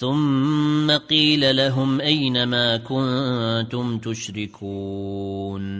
ثم قيل لهم أين ما كنتم تشركون